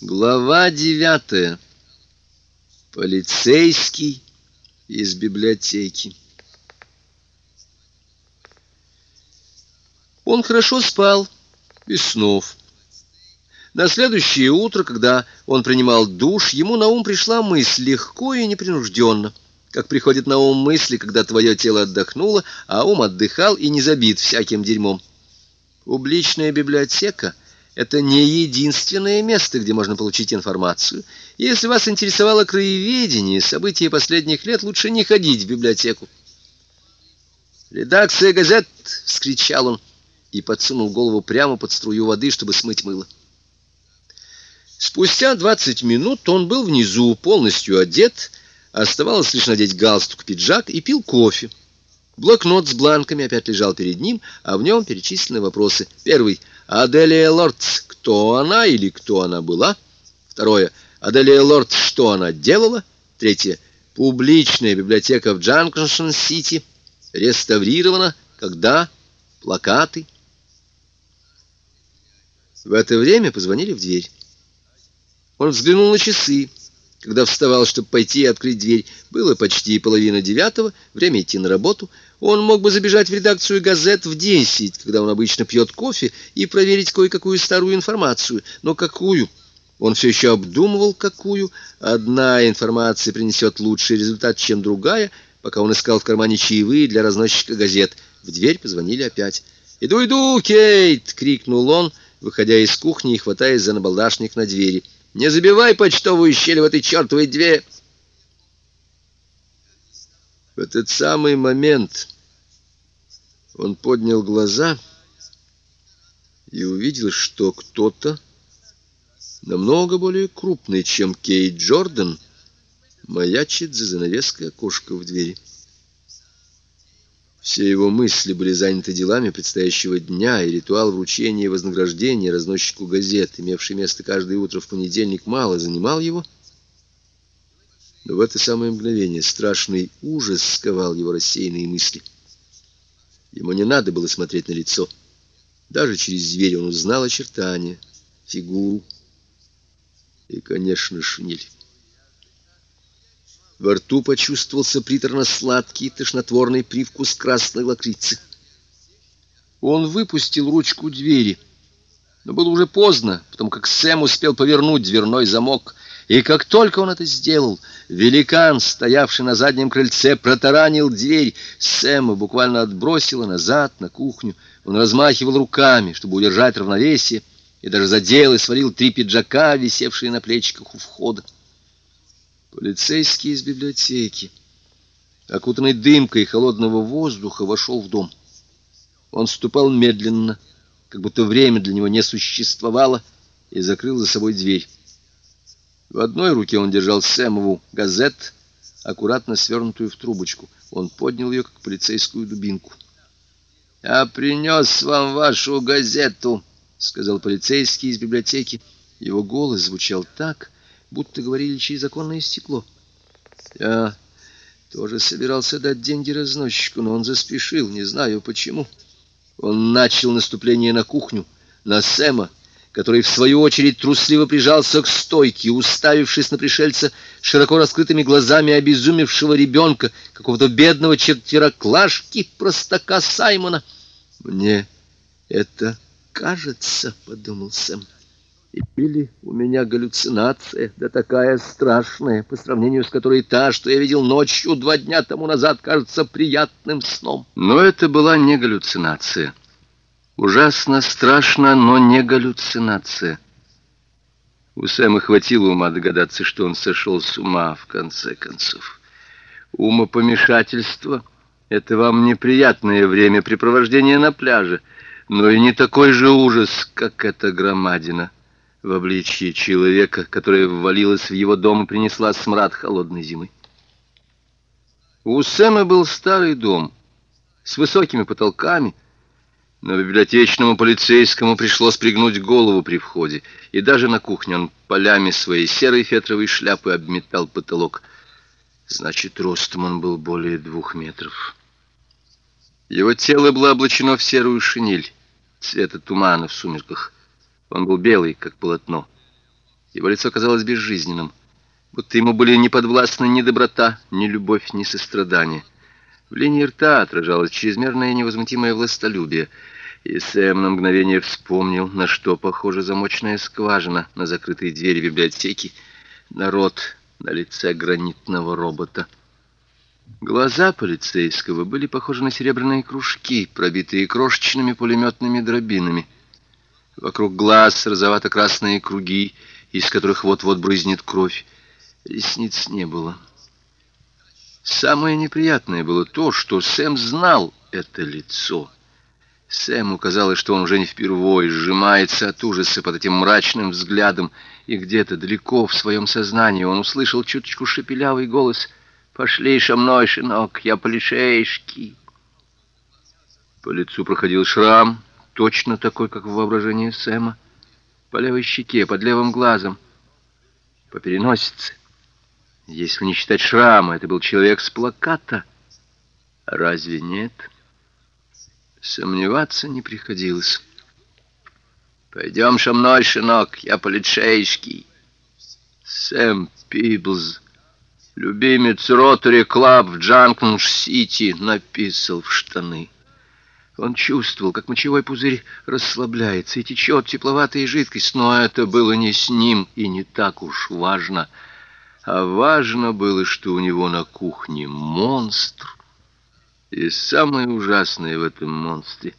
Глава девятая. Полицейский из библиотеки. Он хорошо спал, без снов. На следующее утро, когда он принимал душ, ему на ум пришла мысль легко и непринужденно, как приходит на ум мысли, когда твое тело отдохнуло, а ум отдыхал и не забит всяким дерьмом. Публичная библиотека — это не единственное место, где можно получить информацию. Если вас интересовало краеведение, события последних лет, лучше не ходить в библиотеку. «Редакция газет!» — вскричал он и подсунул голову прямо под струю воды, чтобы смыть мыло. Спустя двадцать минут он был внизу, полностью одет, оставалось лишь надеть галстук, пиджак и пил кофе. Блокнот с бланками опять лежал перед ним, а в нем перечислены вопросы. Первый. Аделия Лордс. Кто она или кто она была? Второе. Аделия Лордс. Что она делала? Третье. Публичная библиотека в Джанкшн-Сити. Реставрирована. Когда? Плакаты. В это время позвонили в дверь. Он взглянул на часы. Когда вставал, чтобы пойти и открыть дверь, было почти половина девятого, время идти на работу. Он мог бы забежать в редакцию газет в десять, когда он обычно пьет кофе, и проверить кое-какую старую информацию. Но какую? Он все еще обдумывал, какую. Одна информация принесет лучший результат, чем другая, пока он искал в кармане чаевые для разносчика газет. В дверь позвонили опять. «Иду, иду, Кейт!» — крикнул он, выходя из кухни и хватаясь за набалдашник на двери. Не забивай почтовую щель в этой чертовой две. В этот самый момент он поднял глаза и увидел, что кто-то намного более крупный, чем Кейт Джордан, маячит за занавеской окошка в двери. Все его мысли были заняты делами предстоящего дня, и ритуал вручения вознаграждения разносчику газет, имевший место каждое утро в понедельник, мало занимал его. Но в это самое мгновение страшный ужас сковал его рассеянные мысли. Ему не надо было смотреть на лицо. Даже через дверь он узнал очертания, фигуру и, конечно, шинель. Во рту почувствовался приторно-сладкий тошнотворный привкус красной лакрицы. Он выпустил ручку двери, но было уже поздно, потому как Сэм успел повернуть дверной замок, и как только он это сделал, великан, стоявший на заднем крыльце, протаранил дверь. Сэма буквально отбросило назад на кухню. Он размахивал руками, чтобы удержать равновесие, и даже задел и свалил три пиджака, висевшие на плечиках у входа. Полицейский из библиотеки, окутанный дымкой холодного воздуха, вошел в дом. Он ступал медленно, как будто время для него не существовало, и закрыл за собой дверь. В одной руке он держал Сэмову газет, аккуратно свернутую в трубочку. Он поднял ее, как полицейскую дубинку. «Я принес вам вашу газету», — сказал полицейский из библиотеки. Его голос звучал так, будто говорили через оконное стекло. Я тоже собирался дать деньги разносчику, но он заспешил, не знаю почему. Он начал наступление на кухню, на Сэма, который, в свою очередь, трусливо прижался к стойке, уставившись на пришельца широко раскрытыми глазами обезумевшего ребенка, какого-то бедного чертера-клашки, простака Саймона. «Мне это кажется», — подумал Сэм. Или у меня галлюцинация, да такая страшная, по сравнению с которой та, что я видел ночью два дня тому назад, кажется приятным сном. Но это была не галлюцинация. Ужасно страшно, но не галлюцинация. У Сэма хватило ума догадаться, что он сошел с ума в конце концов. Умопомешательство — это вам неприятное времяпрепровождение на пляже, но и не такой же ужас, как эта громадина — в обличье человека, которая ввалилась в его дом и принесла смрад холодной зимы. У Сэма был старый дом с высокими потолками, но библиотечному полицейскому пришлось пригнуть голову при входе, и даже на кухне он полями своей серой фетровой шляпы обметал потолок. Значит, ростом он был более двух метров. Его тело было облачено в серую шинель цвета тумана в сумерках. Он был белый, как полотно. Его лицо казалось безжизненным, будто ему были не подвластны ни доброта, ни любовь, ни сострадание. В линии рта отражалось чрезмерное невозмутимое властолюбие, и Сэм на мгновение вспомнил, на что похожа замочная скважина на закрытой двери библиотеки, народ на лице гранитного робота. Глаза полицейского были похожи на серебряные кружки, пробитые крошечными пулеметными дробинами. Вокруг глаз розовато-красные круги, из которых вот-вот брызнет кровь. Ресниц не было. Самое неприятное было то, что Сэм знал это лицо. Сэму казалось, что он уже не впервой сжимается от ужаса под этим мрачным взглядом, и где-то далеко в своем сознании он услышал чуточку шепелявый голос «Пошли со мной, шинок, я полицейский». По лицу проходил шрам, точно такой, как в воображении Сэма, по левой щеке, под левым глазом, по переносице. Если не считать шрама, это был человек с плаката. Разве нет? Сомневаться не приходилось. «Пойдем со мной, шинок, я полицейский». Сэм Пиблз, любимец Rotary Club в Джанкшн-Сити, написал в штаны. Он чувствовал, как мочевой пузырь расслабляется и течет тепловатая жидкость, но это было не с ним и не так уж важно — а важно было, что у него на кухне монстр. И самое ужасное в этом монстре,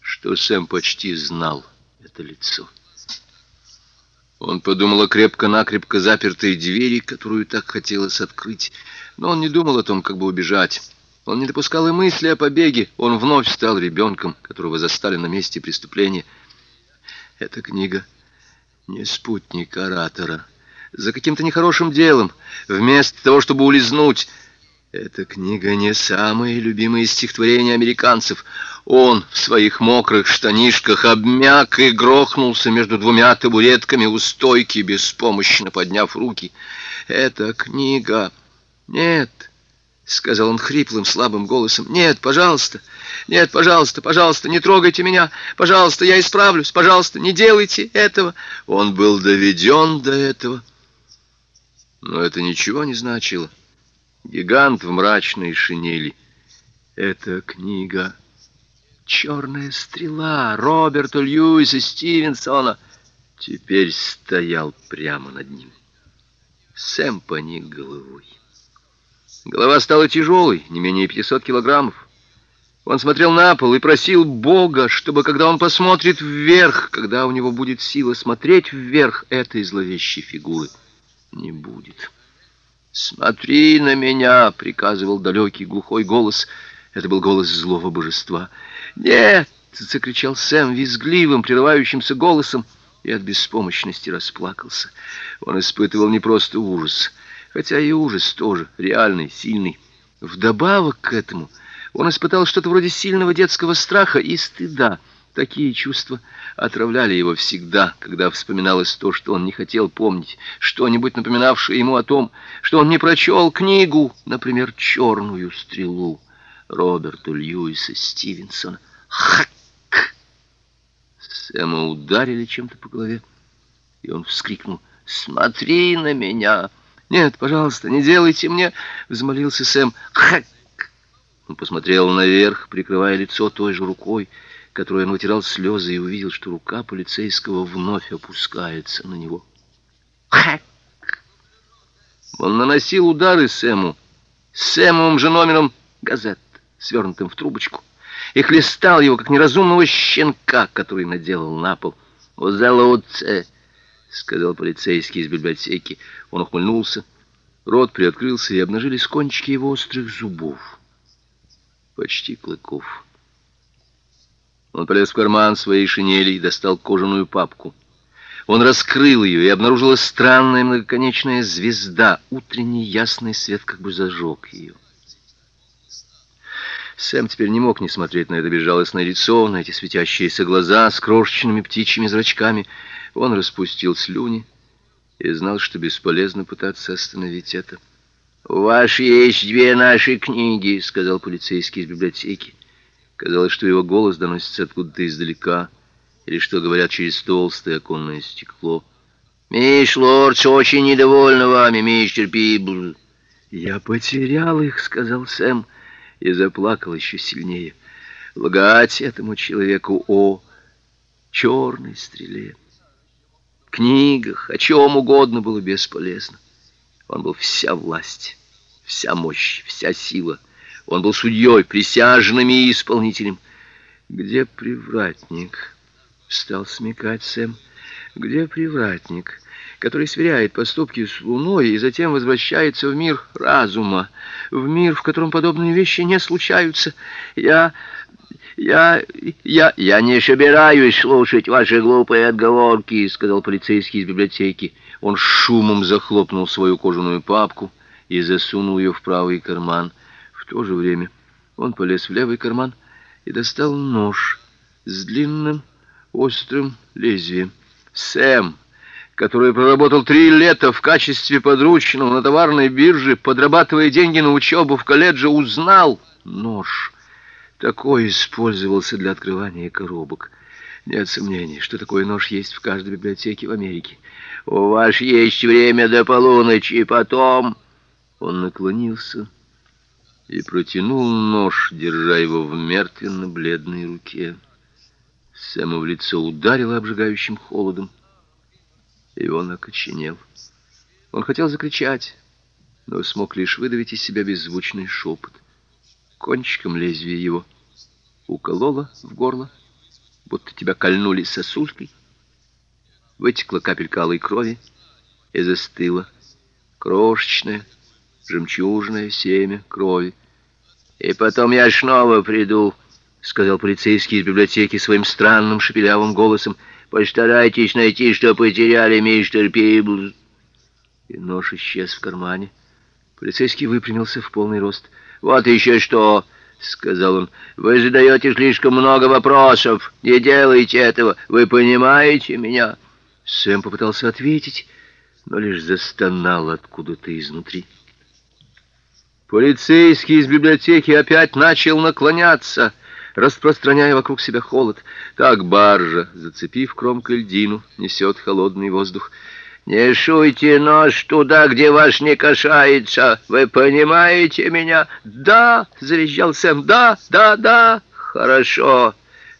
что Сэм почти знал это лицо. Он подумал о крепко-накрепко запертой двери, которую так хотелось открыть, но он не думал о том, как бы убежать. Он не допускал и мысли о побеге. Он вновь стал ребенком, которого застали на месте преступления. Эта книга не спутник оратора за каким-то нехорошим делом, вместо того, чтобы улизнуть. Эта книга не самые любимые стихотворения американцев. Он в своих мокрых штанишках обмяк и грохнулся между двумя табуретками у стойки, беспомощно подняв руки. Эта книга... Нет, — сказал он хриплым, слабым голосом. «Нет, пожалуйста! Нет, пожалуйста, пожалуйста, не трогайте меня! Пожалуйста, я исправлюсь! Пожалуйста, не делайте этого!» Он был доведен до этого. Но это ничего не значило. Гигант в мрачной шинели. Эта книга «Черная стрела» Роберта Льюиса Стивенсона теперь стоял прямо над ним. Сэм поник головой. Голова стала тяжелой, не менее 500 килограммов. Он смотрел на пол и просил Бога, чтобы, когда он посмотрит вверх, когда у него будет сила смотреть вверх этой зловещей фигуры, не будет. «Смотри на меня!» — приказывал далекий глухой голос. Это был голос злого божества. «Нет!» — закричал Сэм визгливым, прерывающимся голосом, и от беспомощности расплакался. Он испытывал не просто ужас, хотя и ужас тоже, реальный, сильный. Вдобавок к этому он испытал что-то вроде сильного детского страха и стыда — Такие чувства отравляли его всегда, когда вспоминалось то, что он не хотел помнить, что-нибудь напоминавшее ему о том, что он не прочел книгу, например, «Черную стрелу» Роберта Льюиса Стивенсона. Хак! Сэма ударили чем-то по голове, и он вскрикнул «Смотри на меня!» «Нет, пожалуйста, не делайте мне!» — взмолился Сэм. «Хак!» Он посмотрел наверх, прикрывая лицо той же рукой, которой он вытирал слезы и увидел, что рука полицейского вновь опускается на него. Хэк! Он наносил удары Сэму, Сэмовым же номером газет, свернутым в трубочку, и хлестал его, как неразумного щенка, который наделал на пол. «Узелуце!» — сказал полицейский из библиотеки. Он ухмыльнулся, рот приоткрылся, и обнажились кончики его острых зубов, почти клыков. Он полез в карман своей шинели и достал кожаную папку. Он раскрыл ее, и обнаружилась странная многоконечная звезда. Утренний ясный свет как бы зажег ее. Сэм теперь не мог не смотреть на это безжалостное лицо, на эти светящиеся глаза с крошечными птичьими зрачками. Он распустил слюни и знал, что бесполезно пытаться остановить это. «У вас есть две наши книги», — сказал полицейский из библиотеки. Казалось, что его голос доносится откуда-то издалека, или что говорят через толстое оконное стекло. Мисс Лордс очень недовольна вами, мистер Пибл. «Я потерял их», — сказал Сэм, и заплакал еще сильнее. Лгать этому человеку о черной стреле. Книгах, о чем угодно было бесполезно. Он был вся власть, вся мощь, вся сила. Он был судьей, присяжным и исполнителем. «Где привратник?» — стал смекать Сэм. «Где привратник?» который сверяет поступки с Луной и затем возвращается в мир разума, в мир, в котором подобные вещи не случаются. Я... я... я... я не собираюсь слушать ваши глупые отговорки, сказал полицейский из библиотеки. Он шумом захлопнул свою кожаную папку и засунул ее в правый карман. То же время он полез в левый карман и достал нож с длинным острым лезвием. «Сэм!» который проработал три лета в качестве подручного на товарной бирже, подрабатывая деньги на учебу в колледже, узнал нож. Такой использовался для открывания коробок. Нет сомнений, что такой нож есть в каждой библиотеке в Америке. «У вас есть время до полуночи, потом...» Он наклонился и протянул нож, держа его в мертвенно-бледной руке. Сэма в лицо ударило обжигающим холодом и он окоченел. Он хотел закричать, но смог лишь выдавить из себя беззвучный шепот. Кончиком лезвия его укололо в горло, будто тебя кольнули сосулькой. Вытекла капелька алой крови и застыла. Крошечное, жемчужное семя крови. «И потом я снова приду», — сказал полицейский из библиотеки своим странным шепелявым голосом, — Постарайтесь найти, что потеряли, мистер Пиблз. И нож исчез в кармане. Полицейский выпрямился в полный рост. «Вот еще что!» — сказал он. «Вы задаете слишком много вопросов. Не делайте этого. Вы понимаете меня?» Сэм попытался ответить, но лишь застонал откуда-то изнутри. Полицейский из библиотеки опять начал наклоняться — распространяя вокруг себя холод. Так баржа, зацепив кромкой льдину, несет холодный воздух. «Не шуйте нож туда, где ваш не касается! Вы понимаете меня?» «Да!» — завизжал Сэм. «Да, да, да!» «Хорошо,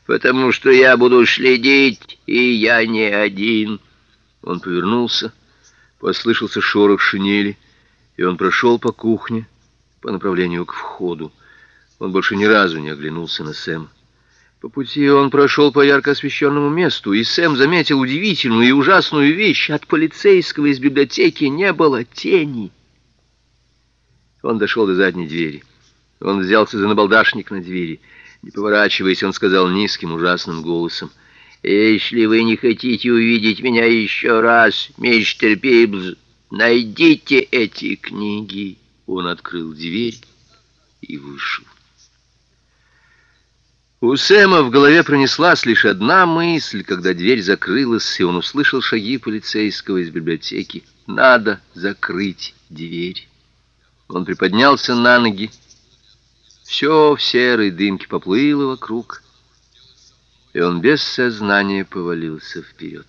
потому что я буду следить, и я не один!» Он повернулся, послышался шорох шинели, и он прошел по кухне по направлению к входу. Он больше ни разу не оглянулся на Сэм. По пути он прошел по ярко освещенному месту, и Сэм заметил удивительную и ужасную вещь. От полицейского из библиотеки не было тени. Он дошел до задней двери. Он взялся за набалдашник на двери. Не поворачиваясь, он сказал низким, ужасным голосом. «Если вы не хотите увидеть меня еще раз, мистер Пиблз, найдите эти книги». Он открыл дверь и вышел. У Сэма в голове пронеслась лишь одна мысль, когда дверь закрылась, и он услышал шаги полицейского из библиотеки. Надо закрыть дверь. Он приподнялся на ноги. Все в серой дымке поплыло вокруг, и он без сознания повалился вперед.